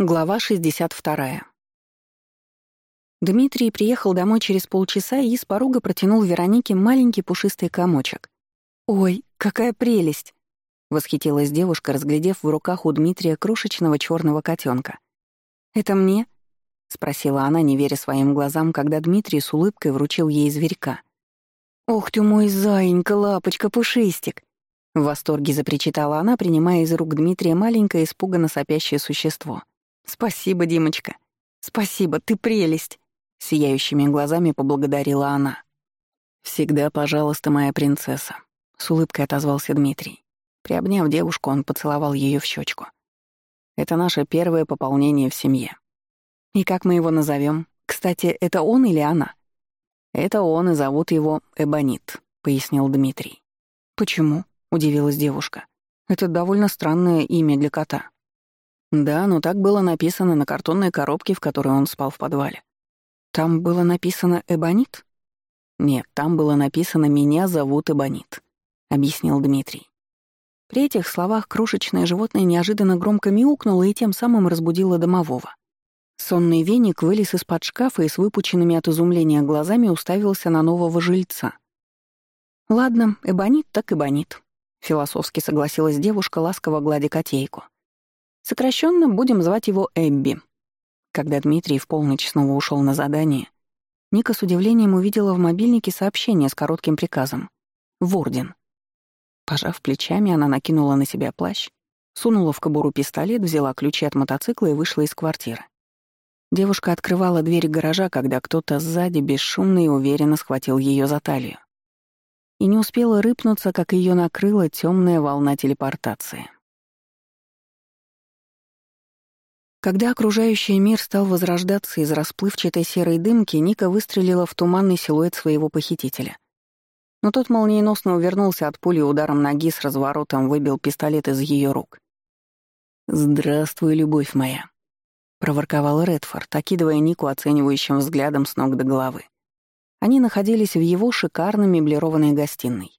Глава 62. Дмитрий приехал домой через полчаса и с порога протянул Веронике маленький пушистый комочек. «Ой, какая прелесть!» — восхитилась девушка, разглядев в руках у Дмитрия крошечного черного котенка. «Это мне?» — спросила она, не веря своим глазам, когда Дмитрий с улыбкой вручил ей зверька. «Ох ты мой заинька, лапочка, пушистик!» В восторге запричитала она, принимая из рук Дмитрия маленькое испуганно сопящее существо — «Спасибо, Димочка. Спасибо, ты прелесть!» — сияющими глазами поблагодарила она. «Всегда, пожалуйста, моя принцесса», — с улыбкой отозвался Дмитрий. Приобняв девушку, он поцеловал ее в щечку. «Это наше первое пополнение в семье». «И как мы его назовем? Кстати, это он или она?» «Это он, и зовут его Эбонит», — пояснил Дмитрий. «Почему?» — удивилась девушка. «Это довольно странное имя для кота». Да, но так было написано на картонной коробке, в которой он спал в подвале. Там было написано «Эбонит»? Нет, там было написано «Меня зовут Эбонит», — объяснил Дмитрий. При этих словах крошечное животное неожиданно громко мяукнуло и тем самым разбудило домового. Сонный веник вылез из-под шкафа и с выпученными от изумления глазами уставился на нового жильца. «Ладно, эбонит так эбонит», — философски согласилась девушка, ласково гладя котейку. Сокращенно будем звать его Эбби. Когда Дмитрий в полночь снова ушел на задание, Ника с удивлением увидела в мобильнике сообщение с коротким приказом. Ворден. Пожав плечами, она накинула на себя плащ, сунула в кобуру пистолет, взяла ключи от мотоцикла и вышла из квартиры. Девушка открывала дверь гаража, когда кто-то сзади бесшумно и уверенно схватил ее за талию. И не успела рыпнуться, как ее накрыла темная волна телепортации. Когда окружающий мир стал возрождаться из расплывчатой серой дымки, Ника выстрелила в туманный силуэт своего похитителя. Но тот молниеносно увернулся от пули ударом ноги с разворотом, выбил пистолет из ее рук. «Здравствуй, любовь моя», — проворковал Редфорд, окидывая Нику оценивающим взглядом с ног до головы. Они находились в его шикарно меблированной гостиной.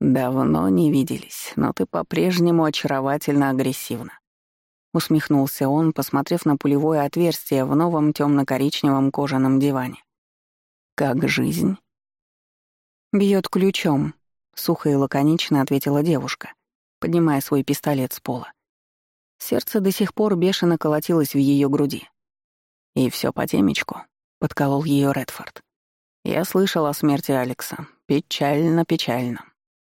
«Давно не виделись, но ты по-прежнему очаровательно агрессивна. Усмехнулся он, посмотрев на пулевое отверстие в новом темно-коричневом кожаном диване. «Как жизнь?» «Бьет ключом», — сухо и лаконично ответила девушка, поднимая свой пистолет с пола. Сердце до сих пор бешено колотилось в ее груди. «И все по темечку», — подколол ее Редфорд. «Я слышал о смерти Алекса. Печально-печально».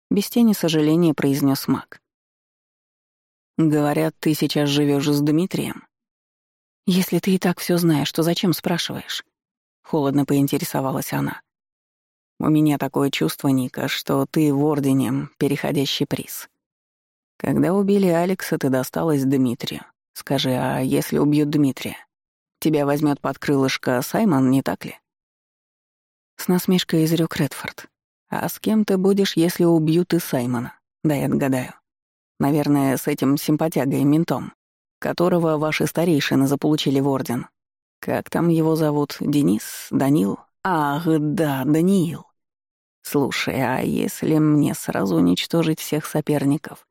Без тени сожаления произнес Мак. Говорят, ты сейчас живешь с Дмитрием. Если ты и так все знаешь, то зачем спрашиваешь? Холодно поинтересовалась она. У меня такое чувство, Ника, что ты в Ордене переходящий приз. Когда убили Алекса, ты досталась Дмитрию. Скажи, а если убьют Дмитрия? Тебя возьмет под крылышко Саймон, не так ли? С насмешкой изрек Редфорд. А с кем ты будешь, если убьют и Саймона? Да я отгадаю. Наверное, с этим симпатягой ментом, которого ваши старейшины заполучили в орден. Как там его зовут? Денис? Данил? Ах, да, Даниил. Слушай, а если мне сразу уничтожить всех соперников?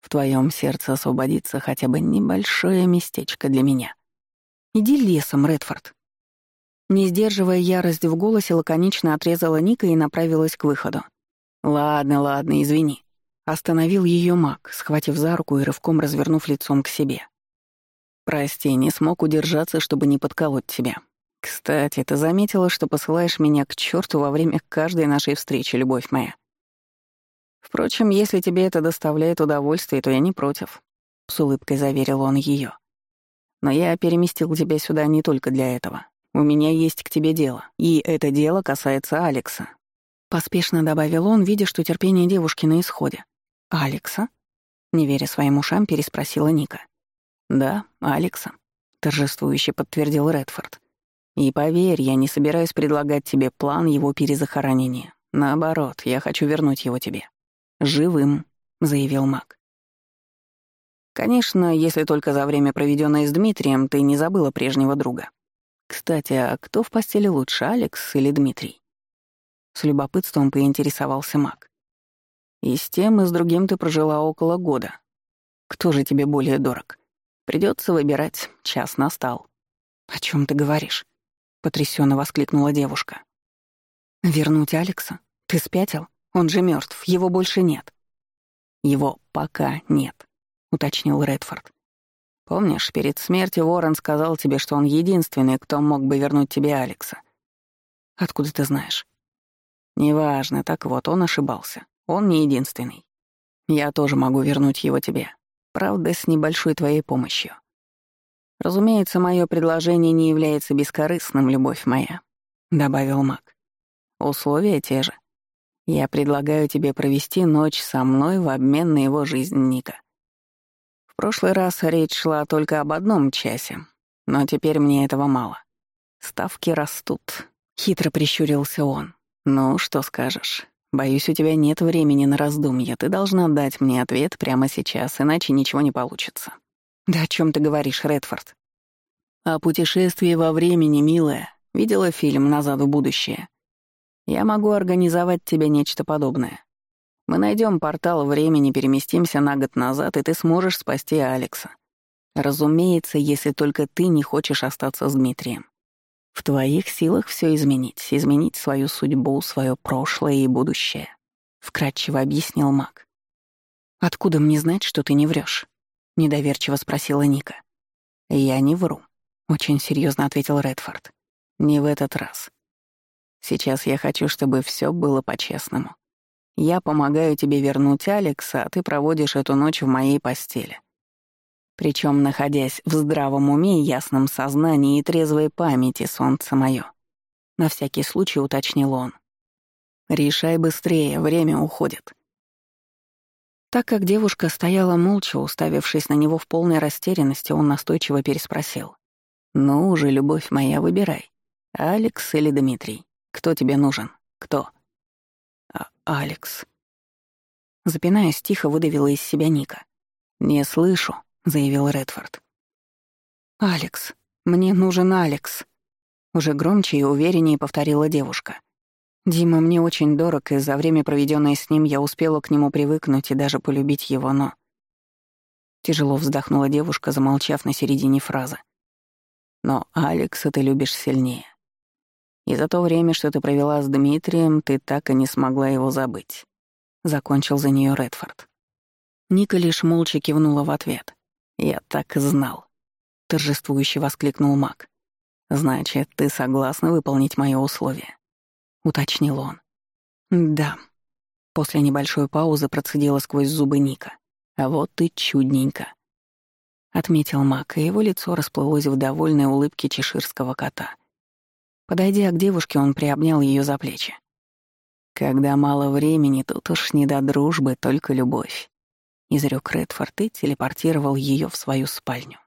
В твоем сердце освободится хотя бы небольшое местечко для меня. Иди лесом, Редфорд. Не сдерживая ярость в голосе, лаконично отрезала Ника и направилась к выходу. «Ладно, ладно, извини», Остановил ее маг, схватив за руку и рывком развернув лицом к себе. «Прости, не смог удержаться, чтобы не подколоть тебя. Кстати, ты заметила, что посылаешь меня к черту во время каждой нашей встречи, любовь моя. Впрочем, если тебе это доставляет удовольствие, то я не против», — с улыбкой заверил он ее. «Но я переместил тебя сюда не только для этого. У меня есть к тебе дело, и это дело касается Алекса». Поспешно добавил он, видя, что терпение девушки на исходе. «Алекса?» — не веря своим ушам, переспросила Ника. «Да, Алекса», — торжествующе подтвердил Редфорд. «И поверь, я не собираюсь предлагать тебе план его перезахоронения. Наоборот, я хочу вернуть его тебе. Живым», — заявил маг. «Конечно, если только за время, проведенное с Дмитрием, ты не забыла прежнего друга. Кстати, а кто в постели лучше, Алекс или Дмитрий?» С любопытством поинтересовался маг. И с тем, и с другим ты прожила около года. Кто же тебе более дорог? Придется выбирать, час настал». «О чем ты говоришь?» — потрясенно воскликнула девушка. «Вернуть Алекса? Ты спятил? Он же мертв, его больше нет». «Его пока нет», — уточнил Редфорд. «Помнишь, перед смертью Ворон сказал тебе, что он единственный, кто мог бы вернуть тебе Алекса?» «Откуда ты знаешь?» «Неважно, так вот, он ошибался. Он не единственный. Я тоже могу вернуть его тебе. Правда, с небольшой твоей помощью. Разумеется, мое предложение не является бескорыстным, любовь моя», — добавил маг. «Условия те же. Я предлагаю тебе провести ночь со мной в обмен на его жизнь Ника. В прошлый раз речь шла только об одном часе, но теперь мне этого мало. Ставки растут», — хитро прищурился он. «Ну, что скажешь?» Боюсь, у тебя нет времени на раздумья. Ты должна дать мне ответ прямо сейчас, иначе ничего не получится. Да о чем ты говоришь, Редфорд? О путешествии во времени, милая. Видела фильм «Назад в будущее». Я могу организовать тебе нечто подобное. Мы найдем портал времени, переместимся на год назад, и ты сможешь спасти Алекса. Разумеется, если только ты не хочешь остаться с Дмитрием. В твоих силах все изменить, изменить свою судьбу, свое прошлое и будущее», — вкратчиво объяснил маг. «Откуда мне знать, что ты не врешь? недоверчиво спросила Ника. «Я не вру», — очень серьезно ответил Редфорд. «Не в этот раз. Сейчас я хочу, чтобы все было по-честному. Я помогаю тебе вернуть Алекса, а ты проводишь эту ночь в моей постели причем находясь в здравом уме и ясном сознании и трезвой памяти солнце мое. На всякий случай уточнил он. «Решай быстрее, время уходит». Так как девушка стояла молча, уставившись на него в полной растерянности, он настойчиво переспросил. «Ну уже, любовь моя, выбирай. Алекс или Дмитрий? Кто тебе нужен? Кто?» а «Алекс». Запинаясь, тихо выдавила из себя Ника. «Не слышу», — заявил Редфорд. «Алекс, мне нужен Алекс», — уже громче и увереннее повторила девушка. «Дима мне очень дорог, и за время, проведенное с ним, я успела к нему привыкнуть и даже полюбить его, но...» Тяжело вздохнула девушка, замолчав на середине фразы. «Но Алекса ты любишь сильнее. И за то время, что ты провела с Дмитрием, ты так и не смогла его забыть», — закончил за нее Редфорд. Ника лишь молча кивнула в ответ. «Я так и знал!» — торжествующе воскликнул маг. «Значит, ты согласна выполнить мое условие?» — уточнил он. «Да». После небольшой паузы процедила сквозь зубы Ника. «А вот ты чудненько!» — отметил Мак, и его лицо расплылось в довольной улыбке чеширского кота. Подойдя к девушке, он приобнял ее за плечи. «Когда мало времени, тут уж не до дружбы, только любовь изрек Редфорд и телепортировал ее в свою спальню.